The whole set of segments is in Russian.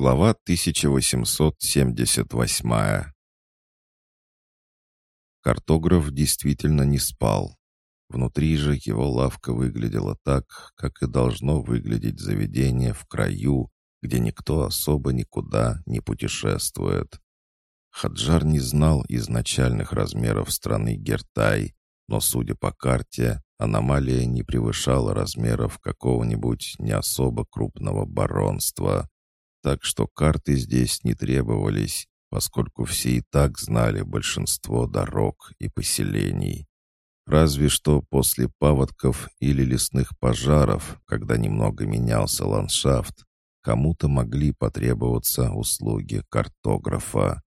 Глава 1878 Картограф действительно не спал. Внутри же его лавка выглядела так, как и должно выглядеть заведение в краю, где никто особо никуда не путешествует. Хаджар не знал изначальных размеров страны Гертай, но, судя по карте, аномалия не превышала размеров какого-нибудь не особо крупного баронства. Так что карты здесь не требовались, поскольку все и так знали большинство дорог и поселений. Разве что после паводков или лесных пожаров, когда немного менялся ландшафт, кому-то могли потребоваться услуги картографа.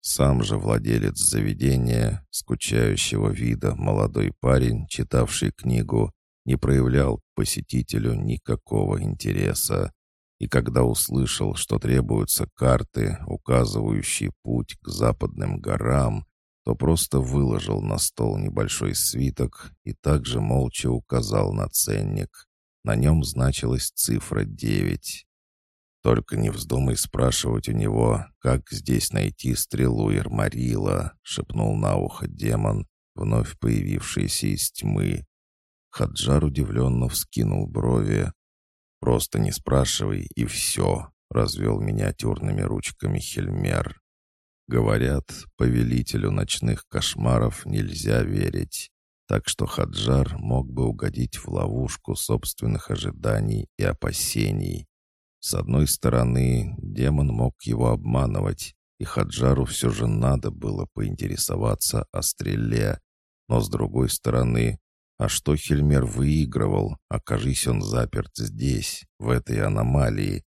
Сам же владелец заведения, скучающего вида молодой парень, читавший книгу, не проявлял посетителю никакого интереса и когда услышал, что требуются карты, указывающие путь к западным горам, то просто выложил на стол небольшой свиток и также молча указал на ценник. На нем значилась цифра 9. «Только не вздумай спрашивать у него, как здесь найти стрелу Ирмарила», — шепнул на ухо демон, вновь появившийся из тьмы. Хаджар удивленно вскинул брови, «Просто не спрашивай, и все», — развел миниатюрными ручками Хельмер. Говорят, повелителю ночных кошмаров нельзя верить, так что Хаджар мог бы угодить в ловушку собственных ожиданий и опасений. С одной стороны, демон мог его обманывать, и Хаджару все же надо было поинтересоваться о стреле, но с другой стороны, а что Хельмер выигрывал, окажись он заперт здесь, в этой аномалии?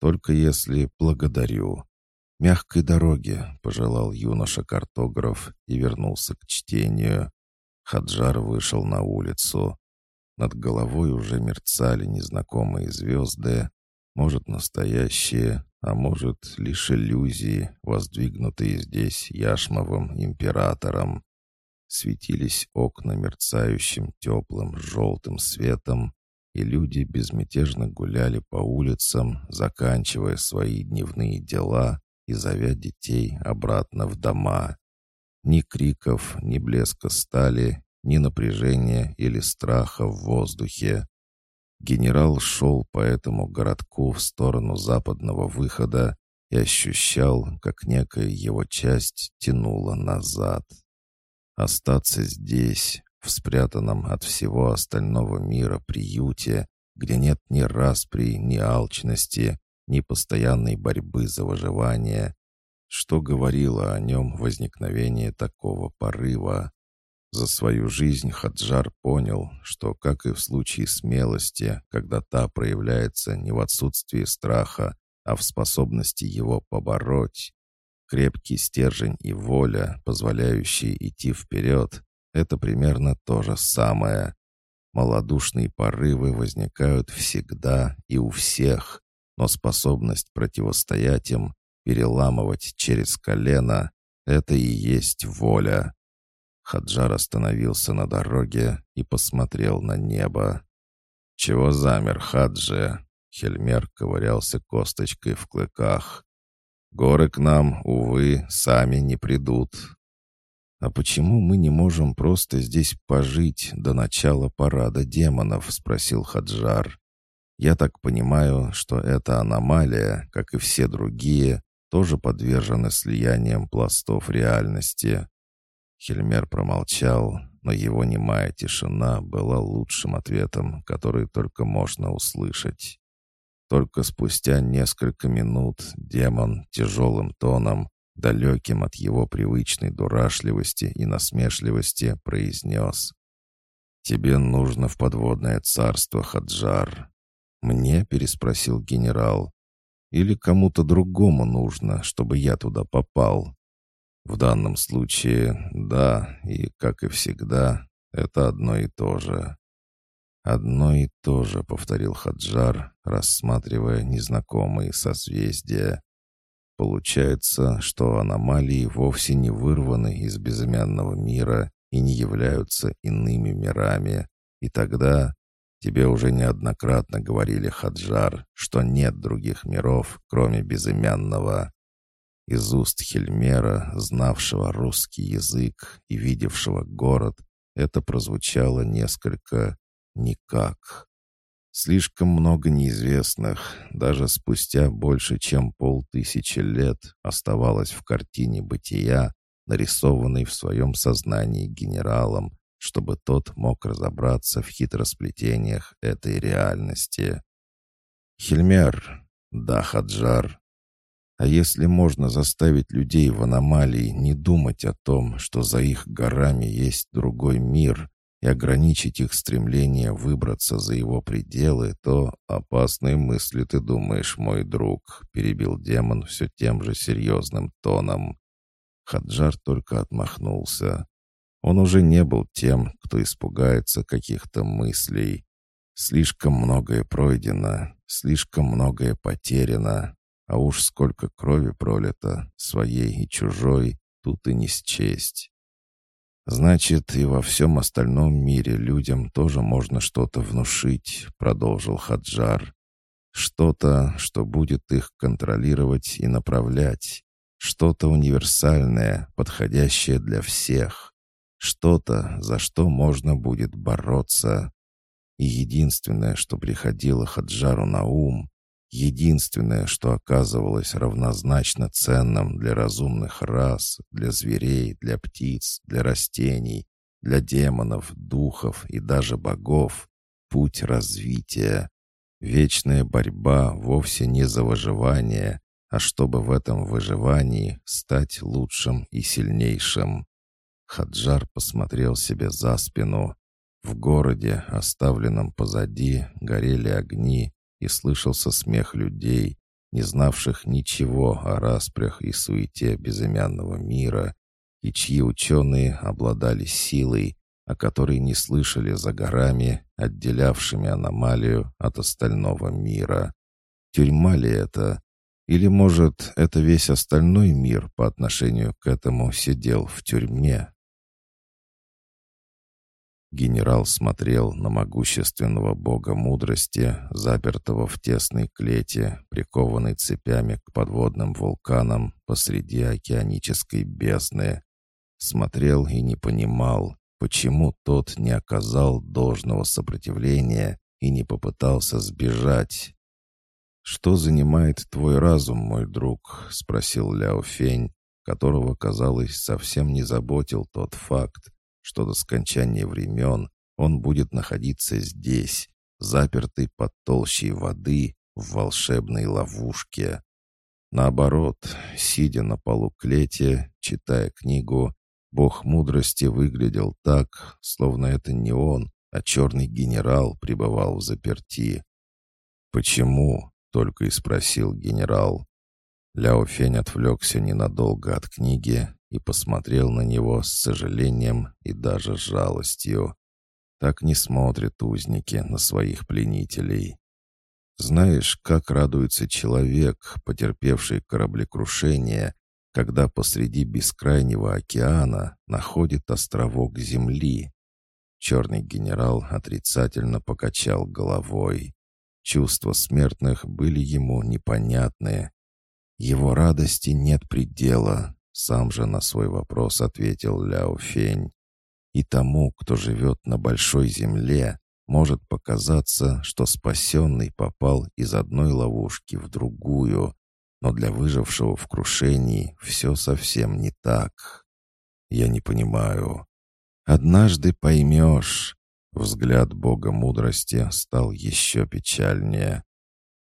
Только если благодарю. «Мягкой дороги», — пожелал юноша-картограф и вернулся к чтению. Хаджар вышел на улицу. Над головой уже мерцали незнакомые звезды, может, настоящие, а может, лишь иллюзии, воздвигнутые здесь Яшмовым императором светились окна мерцающим теплым желтым светом, и люди безмятежно гуляли по улицам, заканчивая свои дневные дела и зовя детей обратно в дома. Ни криков, ни блеска стали, ни напряжения или страха в воздухе. Генерал шел по этому городку в сторону западного выхода и ощущал, как некая его часть тянула назад. Остаться здесь, в спрятанном от всего остального мира приюте, где нет ни распри, ни алчности, ни постоянной борьбы за выживание. Что говорило о нем возникновение такого порыва? За свою жизнь Хаджар понял, что, как и в случае смелости, когда та проявляется не в отсутствии страха, а в способности его побороть, Крепкий стержень и воля, позволяющие идти вперед, это примерно то же самое. Малодушные порывы возникают всегда и у всех, но способность противостоять им, переламывать через колено — это и есть воля. Хаджар остановился на дороге и посмотрел на небо. «Чего замер, Хаджи?» Хельмер ковырялся косточкой в клыках. Горы к нам, увы, сами не придут. А почему мы не можем просто здесь пожить до начала парада демонов? Спросил Хаджар. Я так понимаю, что эта аномалия, как и все другие, тоже подвержена слиянием пластов реальности. Хельмер промолчал, но его немая тишина была лучшим ответом, который только можно услышать. Только спустя несколько минут демон тяжелым тоном, далеким от его привычной дурашливости и насмешливости, произнес «Тебе нужно в подводное царство, Хаджар». «Мне?» — переспросил генерал. «Или кому-то другому нужно, чтобы я туда попал?» «В данном случае, да, и, как и всегда, это одно и то же». «Одно и то же», — повторил Хаджар, рассматривая незнакомые созвездия. «Получается, что аномалии вовсе не вырваны из безымянного мира и не являются иными мирами. И тогда Тебе уже неоднократно говорили, Хаджар, что нет других миров, кроме безымянного. Из уст Хельмера, знавшего русский язык и видевшего город, это прозвучало несколько никак. Слишком много неизвестных, даже спустя больше чем полтысячи лет оставалось в картине бытия, нарисованной в своем сознании генералом, чтобы тот мог разобраться в хитросплетениях этой реальности. «Хельмер!» «Да, Хаджар!» А если можно заставить людей в аномалии не думать о том, что за их горами есть другой мир, и ограничить их стремление выбраться за его пределы, то опасные мысли ты думаешь, мой друг», — перебил демон все тем же серьезным тоном. Хаджар только отмахнулся. Он уже не был тем, кто испугается каких-то мыслей. Слишком многое пройдено, слишком многое потеряно, а уж сколько крови пролито, своей и чужой, тут и не счесть. «Значит, и во всем остальном мире людям тоже можно что-то внушить», — продолжил Хаджар. «Что-то, что будет их контролировать и направлять. Что-то универсальное, подходящее для всех. Что-то, за что можно будет бороться. И единственное, что приходило Хаджару на ум, единственное, что оказывалось равнозначно ценным для разумных рас, для зверей, для птиц, для растений, для демонов, духов и даже богов — путь развития. Вечная борьба вовсе не за выживание, а чтобы в этом выживании стать лучшим и сильнейшим. Хаджар посмотрел себе за спину. В городе, оставленном позади, горели огни, и слышался смех людей, не знавших ничего о распрях и суете безымянного мира, и чьи ученые обладали силой, о которой не слышали за горами, отделявшими аномалию от остального мира. Тюрьма ли это? Или, может, это весь остальной мир по отношению к этому сидел в тюрьме? Генерал смотрел на могущественного бога мудрости, запертого в тесной клете, прикованной цепями к подводным вулканам посреди океанической бездны. Смотрел и не понимал, почему тот не оказал должного сопротивления и не попытался сбежать. «Что занимает твой разум, мой друг?» — спросил Ляо Фень, которого, казалось, совсем не заботил тот факт, что до скончания времен он будет находиться здесь, запертый под толщей воды в волшебной ловушке. Наоборот, сидя на полу клете, читая книгу, бог мудрости выглядел так, словно это не он, а черный генерал пребывал в заперти. «Почему?» — только и спросил генерал. Ляо Фень отвлекся ненадолго от книги и посмотрел на него с сожалением и даже жалостью. Так не смотрят узники на своих пленителей. Знаешь, как радуется человек, потерпевший кораблекрушение, когда посреди бескрайнего океана находит островок земли? Черный генерал отрицательно покачал головой. Чувства смертных были ему непонятны. Его радости нет предела, сам же на свой вопрос ответил Ляо Фень. И тому, кто живет на большой земле, может показаться, что спасенный попал из одной ловушки в другую, но для выжившего в крушении все совсем не так. Я не понимаю. Однажды поймешь. Взгляд Бога мудрости стал еще печальнее.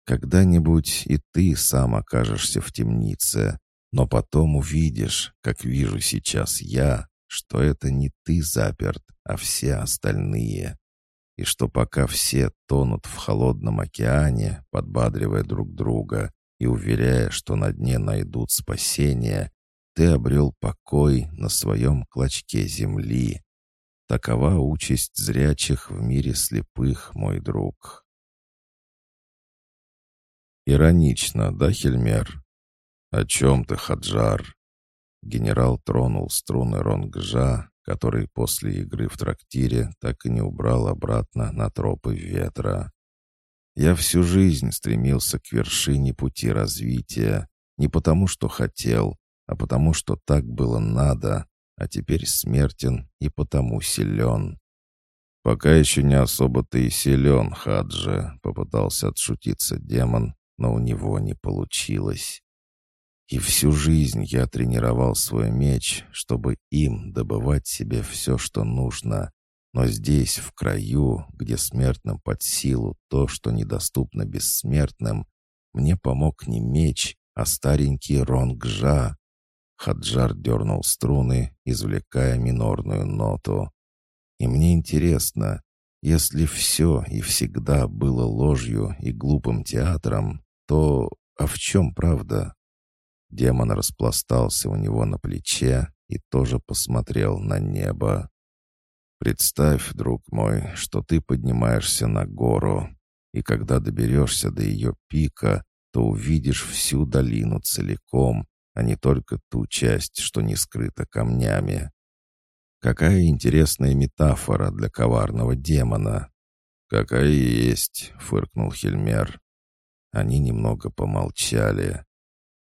Когда-нибудь и ты сам окажешься в темнице, но потом увидишь, как вижу сейчас я, что это не ты заперт, а все остальные. И что пока все тонут в холодном океане, подбадривая друг друга и уверяя, что на дне найдут спасение, ты обрел покой на своем клочке земли. Такова участь зрячих в мире слепых, мой друг. Иронично, да, Хельмер? «О чем ты, Хаджар?» Генерал тронул струны ронгжа, который после игры в трактире так и не убрал обратно на тропы ветра. Я всю жизнь стремился к вершине пути развития, не потому что хотел, а потому что так было надо, а теперь смертен и потому силен. «Пока еще не особо ты и силен, Хаджи», — попытался отшутиться демон, но у него не получилось. И всю жизнь я тренировал свой меч, чтобы им добывать себе все, что нужно. Но здесь, в краю, где смертным под силу то, что недоступно бессмертным, мне помог не меч, а старенький Ронгжа. Хаджар дернул струны, извлекая минорную ноту. И мне интересно, если все и всегда было ложью и глупым театром, то а в чем правда? Демон распластался у него на плече и тоже посмотрел на небо. «Представь, друг мой, что ты поднимаешься на гору, и когда доберешься до ее пика, то увидишь всю долину целиком, а не только ту часть, что не скрыта камнями. Какая интересная метафора для коварного демона!» «Какая есть!» — фыркнул Хельмер. Они немного помолчали.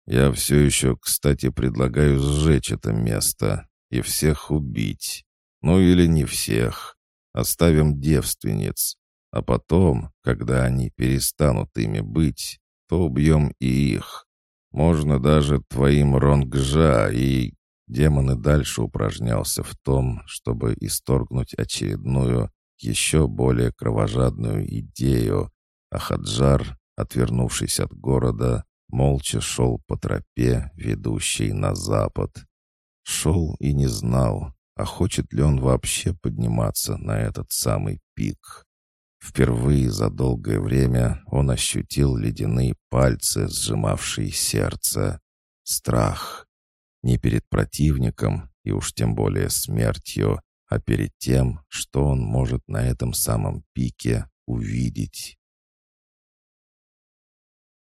Я все еще, кстати, предлагаю сжечь это место и всех убить. Ну или не всех. Оставим девственниц. А потом, когда они перестанут ими быть, то убьем и их. Можно даже твоим Ронгжа и... Демон и дальше упражнялся в том, чтобы исторгнуть очередную, еще более кровожадную идею, а Хаджар, отвернувшись от города, молча шел по тропе, ведущей на запад. Шел и не знал, а хочет ли он вообще подниматься на этот самый пик. Впервые за долгое время он ощутил ледяные пальцы, сжимавшие сердце. Страх. Не перед противником, и уж тем более смертью, а перед тем, что он может на этом самом пике увидеть.